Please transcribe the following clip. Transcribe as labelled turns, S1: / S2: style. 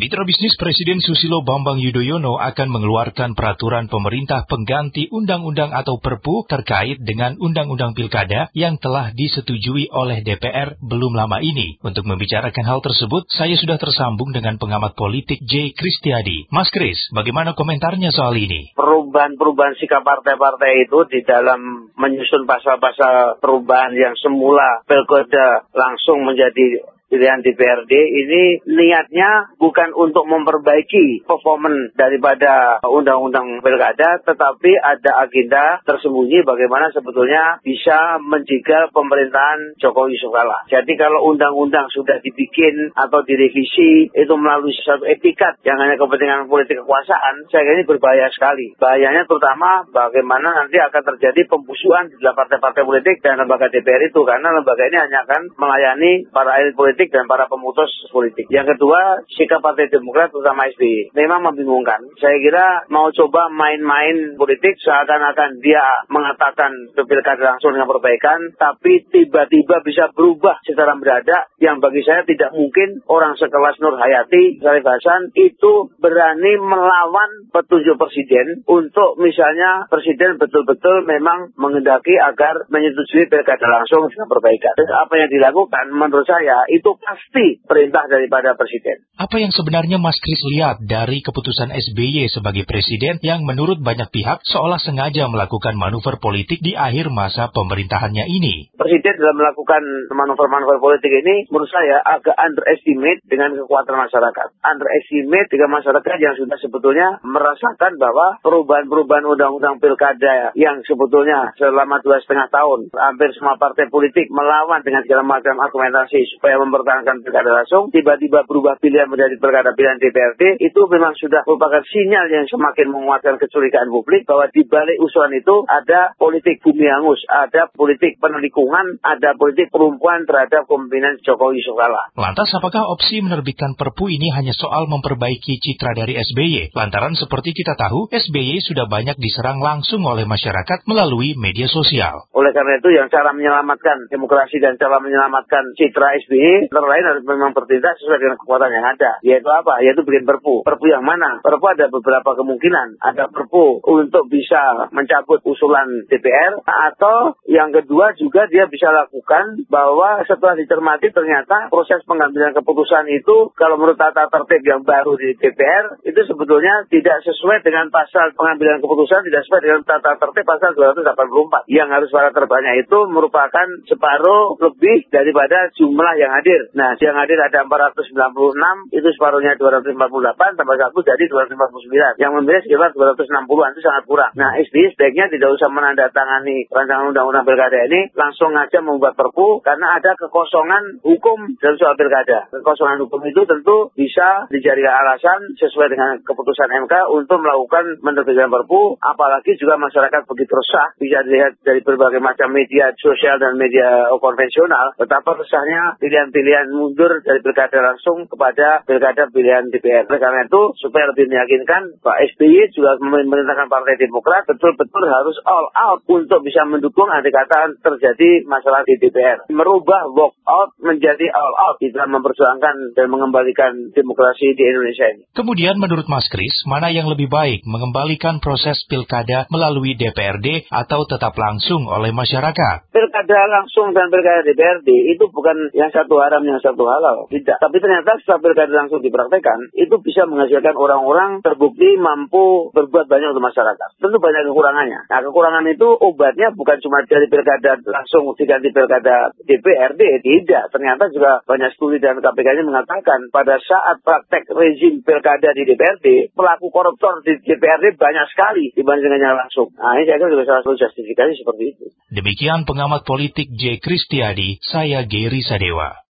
S1: Mitra bisnis Presiden Susilo Bambang Yudhoyono akan mengeluarkan peraturan pemerintah pengganti undang-undang atau perpu terkait dengan undang-undang pilkada yang telah disetujui oleh DPR belum lama ini. Untuk membicarakan hal tersebut, saya sudah tersambung dengan pengamat politik J. Kristiadi. Mas Kris, bagaimana komentarnya soal ini?
S2: Perubahan-perubahan sikap partai-partai itu di dalam menyusun pasal-pasal perubahan yang semula pilkada langsung menjadi pilihan DPRD ini niatnya bukan untuk memperbaiki performan daripada undang-undang pilkada, tetapi ada agenda tersembunyi bagaimana sebetulnya bisa mencegah pemerintahan Jokowi Yusuf Kala. Jadi kalau undang-undang sudah dibikin atau direvisi itu melalui satu etikat yang hanya kepentingan politik kekuasaan, saya kira ini berbahaya sekali. Bahayanya terutama bagaimana nanti akan terjadi pembusuan di dalam partai-partai politik dan lembaga DPR itu karena lembaga ini hanya akan melayani para elit politik politik dan para pemutus politik. Yang kedua, sikap Partai Demokrat terutama SBY memang membingungkan. Saya kira mau coba main-main politik seakan-akan dia mengatakan pilkada langsung dengan perbaikan, tapi tiba-tiba bisa berubah secara mendadak yang bagi saya tidak mungkin orang sekelas Nur Hayati, Sarif Hasan itu berani melawan petunjuk presiden untuk misalnya presiden betul-betul memang mengendaki agar menyetujui pilkada langsung dengan perbaikan. Apa yang dilakukan menurut saya itu itu pasti perintah daripada presiden.
S1: Apa yang sebenarnya Mas Kris lihat dari keputusan SBY sebagai presiden yang menurut banyak pihak seolah sengaja melakukan manuver politik di akhir masa pemerintahannya ini?
S2: Presiden dalam melakukan manuver-manuver politik ini menurut saya agak underestimate dengan kekuatan masyarakat. Underestimate dengan masyarakat yang sudah sebetulnya merasakan bahwa perubahan-perubahan undang-undang pilkada yang sebetulnya selama dua setengah tahun hampir semua partai politik melawan dengan segala macam argumentasi supaya memper mempertahankan pilkada langsung, tiba-tiba berubah pilihan menjadi pilkada pilihan DPRD, itu memang sudah merupakan sinyal yang semakin menguatkan kecurigaan publik bahwa di balik usulan itu ada politik bumi hangus, ada politik penelikungan, ada politik perempuan terhadap kepemimpinan Jokowi Yusuf
S1: Lantas apakah opsi menerbitkan perpu ini hanya soal memperbaiki citra dari SBY? Lantaran seperti kita tahu, SBY sudah banyak diserang langsung oleh masyarakat melalui media sosial.
S2: Oleh karena itu yang cara menyelamatkan demokrasi dan cara menyelamatkan citra SBY antara lain harus memang bertindak sesuai dengan kekuatan yang ada. Yaitu apa? Yaitu bikin perpu. Perpu yang mana? Perpu ada beberapa kemungkinan. Ada perpu untuk bisa mencabut usulan DPR atau yang kedua juga dia bisa lakukan bahwa setelah dicermati ternyata proses pengambilan keputusan itu kalau menurut tata tertib yang baru di DPR itu sebetulnya tidak sesuai dengan pasal pengambilan keputusan tidak sesuai dengan tata tertib pasal 284 yang harus para terbanyak itu merupakan separuh lebih daripada jumlah yang hadir. Nah, yang hadir ada 496, itu separuhnya 248, tambah satu jadi 249. Yang memilih sekitar 260-an, itu sangat kurang. Nah, SBY sebaiknya tidak usah menandatangani rancangan undang-undang pilkada ini, langsung aja membuat perpu, karena ada kekosongan hukum dalam soal pilkada. Kekosongan hukum itu tentu bisa dijadikan alasan sesuai dengan keputusan MK untuk melakukan menerbitkan perpu, apalagi juga masyarakat begitu resah, bisa dilihat dari berbagai macam media sosial dan media konvensional, betapa resahnya pilihan-pilihan pilihan mundur dari pilkada langsung kepada pilkada pilihan DPR. Karena itu supaya lebih meyakinkan Pak SBY juga memerintahkan Partai Demokrat betul-betul harus all out untuk bisa mendukung andai kata terjadi masalah di DPR. Merubah walk out menjadi all out di dalam memperjuangkan dan mengembalikan demokrasi di Indonesia ini.
S1: Kemudian menurut Mas Kris, mana yang lebih baik mengembalikan proses pilkada melalui DPRD atau tetap langsung oleh masyarakat?
S2: Pilkada langsung dan pilkada DPRD itu bukan yang satu haram yang satu halal. Tidak. Tapi ternyata setelah pilkada langsung dipraktekkan, itu bisa menghasilkan orang-orang terbukti mampu berbuat banyak untuk masyarakat. Tentu banyak kekurangannya. Nah, kekurangan itu obatnya bukan cuma dari pilkada langsung diganti pilkada DPRD. Tidak. Ternyata juga banyak studi dan KPK ini mengatakan pada saat praktek rezim pilkada di DPRD, pelaku koruptor di DPRD banyak sekali dibanding dengan langsung. Nah, ini saya kira juga salah satu justifikasi seperti itu.
S1: Demikian pengamat politik J. Kristiadi, saya Geri Sadewa.